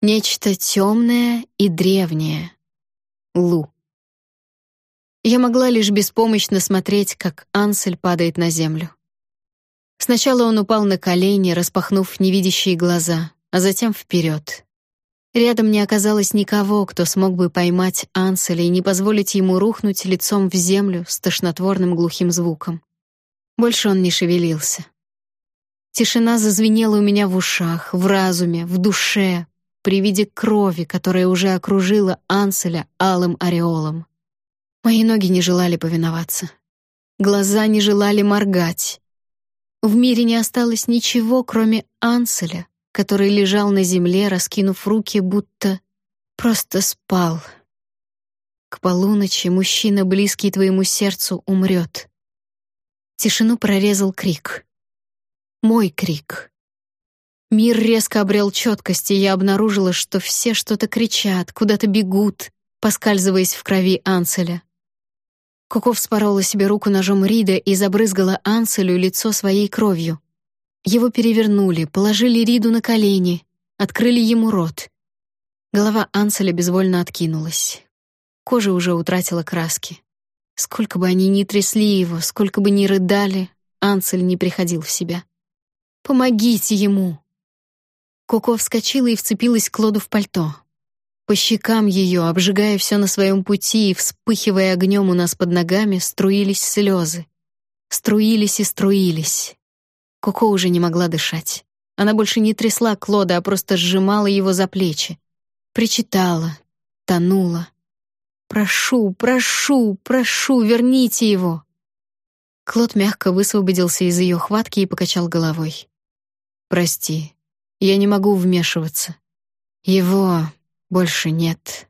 Нечто темное и древнее. Лу. Я могла лишь беспомощно смотреть, как Ансель падает на землю. Сначала он упал на колени, распахнув невидящие глаза, а затем вперед. Рядом не оказалось никого, кто смог бы поймать Анселя и не позволить ему рухнуть лицом в землю с тошнотворным глухим звуком. Больше он не шевелился. Тишина зазвенела у меня в ушах, в разуме, в душе, при виде крови, которая уже окружила Анселя алым ореолом. Мои ноги не желали повиноваться. Глаза не желали моргать. В мире не осталось ничего, кроме Анселя, который лежал на земле, раскинув руки, будто просто спал. К полуночи мужчина, близкий твоему сердцу, умрет. Тишину прорезал крик. Мой крик. Мир резко обрел четкость, и я обнаружила, что все что-то кричат, куда-то бегут, поскальзываясь в крови Анселя. Коко вспорола себе руку ножом Рида и забрызгала Анселю лицо своей кровью. Его перевернули, положили Риду на колени, открыли ему рот. Голова Анселя безвольно откинулась. Кожа уже утратила краски. Сколько бы они ни трясли его, сколько бы ни рыдали, Ансель не приходил в себя. «Помогите ему!» Коко вскочила и вцепилась Клоду в пальто. По щекам ее, обжигая все на своем пути и вспыхивая огнем у нас под ногами, струились слезы. Струились и струились. Коко уже не могла дышать. Она больше не трясла Клода, а просто сжимала его за плечи. Причитала, тонула. «Прошу, прошу, прошу, верните его!» Клод мягко высвободился из ее хватки и покачал головой. «Прости, я не могу вмешиваться. Его больше нет.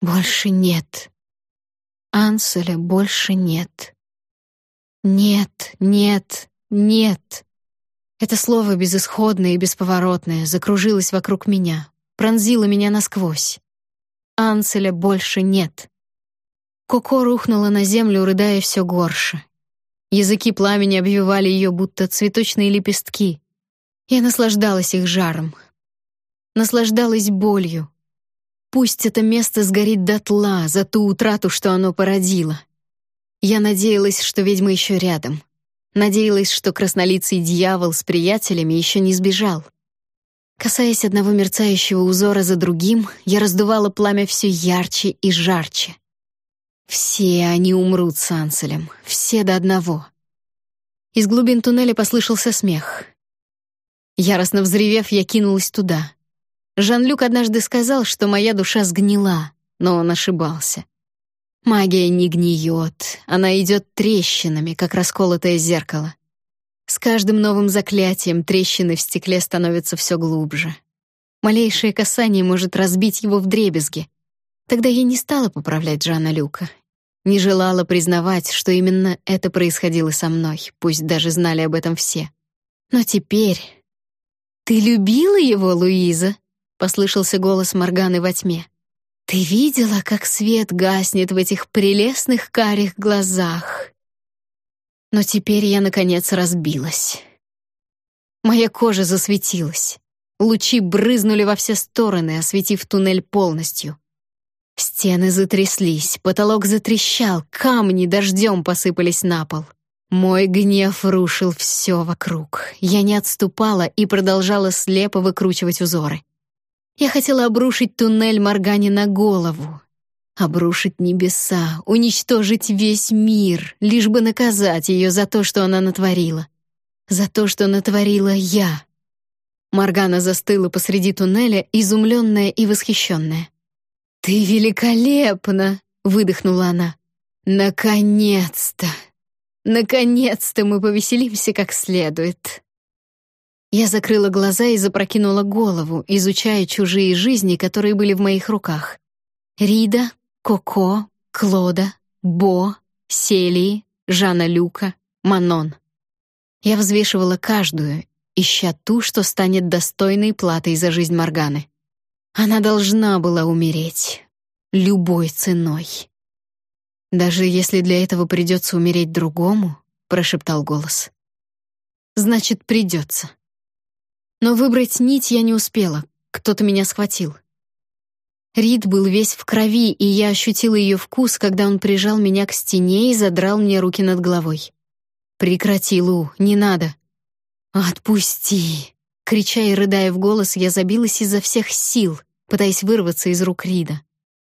Больше нет. Анселя больше нет. Нет, нет, нет. Это слово безысходное и бесповоротное закружилось вокруг меня, пронзило меня насквозь. Анселя больше нет. Коко рухнула на землю, рыдая все горше. Языки пламени обвивали ее, будто цветочные лепестки. Я наслаждалась их жаром. Наслаждалась болью. Пусть это место сгорит дотла за ту утрату, что оно породило. Я надеялась, что ведьма еще рядом. Надеялась, что краснолицый дьявол с приятелями еще не сбежал. Касаясь одного мерцающего узора за другим, я раздувала пламя все ярче и жарче. Все они умрут с Анселем, все до одного. Из глубин туннеля послышался смех. Яростно взревев, я кинулась туда. Жан-Люк однажды сказал, что моя душа сгнила, но он ошибался. Магия не гниет, она идет трещинами, как расколотое зеркало. С каждым новым заклятием трещины в стекле становятся все глубже. Малейшее касание может разбить его вдребезги. Тогда я не стала поправлять Жана Люка. Не желала признавать, что именно это происходило со мной, пусть даже знали об этом все. Но теперь «Ты любила его, Луиза?» — послышался голос Морганы во тьме. «Ты видела, как свет гаснет в этих прелестных карих глазах?» Но теперь я, наконец, разбилась. Моя кожа засветилась. Лучи брызнули во все стороны, осветив туннель полностью. Стены затряслись, потолок затрещал, камни дождем посыпались на пол. Мой гнев рушил все вокруг. Я не отступала и продолжала слепо выкручивать узоры. Я хотела обрушить туннель Моргане на голову. Обрушить небеса, уничтожить весь мир, лишь бы наказать ее за то, что она натворила. За то, что натворила я. Моргана застыла посреди туннеля, изумленная и восхищенная. «Ты великолепна!» — выдохнула она. «Наконец-то!» Наконец-то мы повеселимся как следует. Я закрыла глаза и запрокинула голову, изучая чужие жизни, которые были в моих руках. Рида, Коко, Клода, Бо, Селии, Жана Люка, Манон. Я взвешивала каждую, ища ту, что станет достойной платой за жизнь Морганы. Она должна была умереть. Любой ценой. «Даже если для этого придется умереть другому», — прошептал голос. «Значит, придется». Но выбрать нить я не успела. Кто-то меня схватил. Рид был весь в крови, и я ощутила ее вкус, когда он прижал меня к стене и задрал мне руки над головой. «Прекрати, Лу, не надо». «Отпусти!» Крича и рыдая в голос, я забилась изо всех сил, пытаясь вырваться из рук Рида.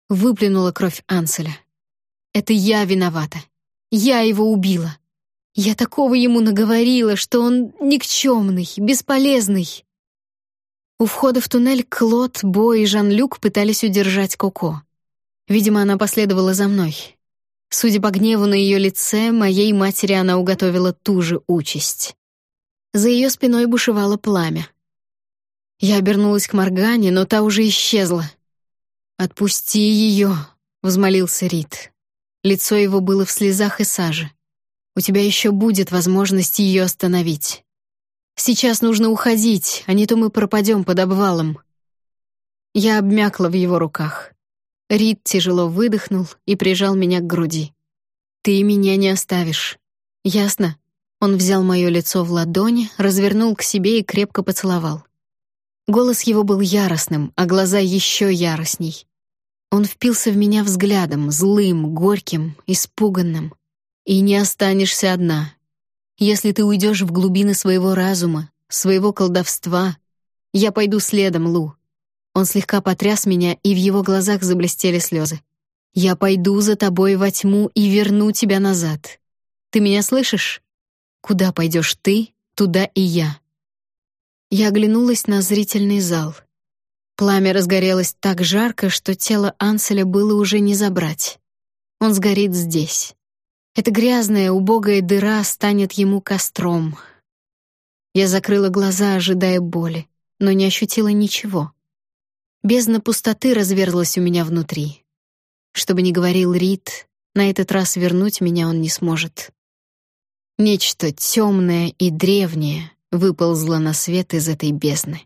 Выплюнула кровь Анселя. «Это я виновата. Я его убила. Я такого ему наговорила, что он никчемный, бесполезный. У входа в туннель Клод, Бо и Жан-Люк пытались удержать Коко. Видимо, она последовала за мной. Судя по гневу на ее лице, моей матери она уготовила ту же участь. За ее спиной бушевало пламя. Я обернулась к Моргане, но та уже исчезла. «Отпусти ее», — взмолился Рид. Лицо его было в слезах и саже. «У тебя еще будет возможность ее остановить». Сейчас нужно уходить, а не то мы пропадем под обвалом. Я обмякла в его руках. Рид тяжело выдохнул и прижал меня к груди. Ты меня не оставишь. Ясно? Он взял мое лицо в ладони, развернул к себе и крепко поцеловал. Голос его был яростным, а глаза еще яростней. Он впился в меня взглядом, злым, горьким, испуганным. И не останешься одна. Если ты уйдешь в глубины своего разума, своего колдовства, я пойду следом, Лу. Он слегка потряс меня, и в его глазах заблестели слезы. Я пойду за тобой во тьму и верну тебя назад. Ты меня слышишь? Куда пойдешь ты, туда и я. Я оглянулась на зрительный зал. Пламя разгорелось так жарко, что тело Анселя было уже не забрать. Он сгорит здесь. Эта грязная, убогая дыра станет ему костром. Я закрыла глаза, ожидая боли, но не ощутила ничего. Бездна пустоты разверзлась у меня внутри. Что бы ни говорил Рид, на этот раз вернуть меня он не сможет. Нечто темное и древнее выползло на свет из этой бездны.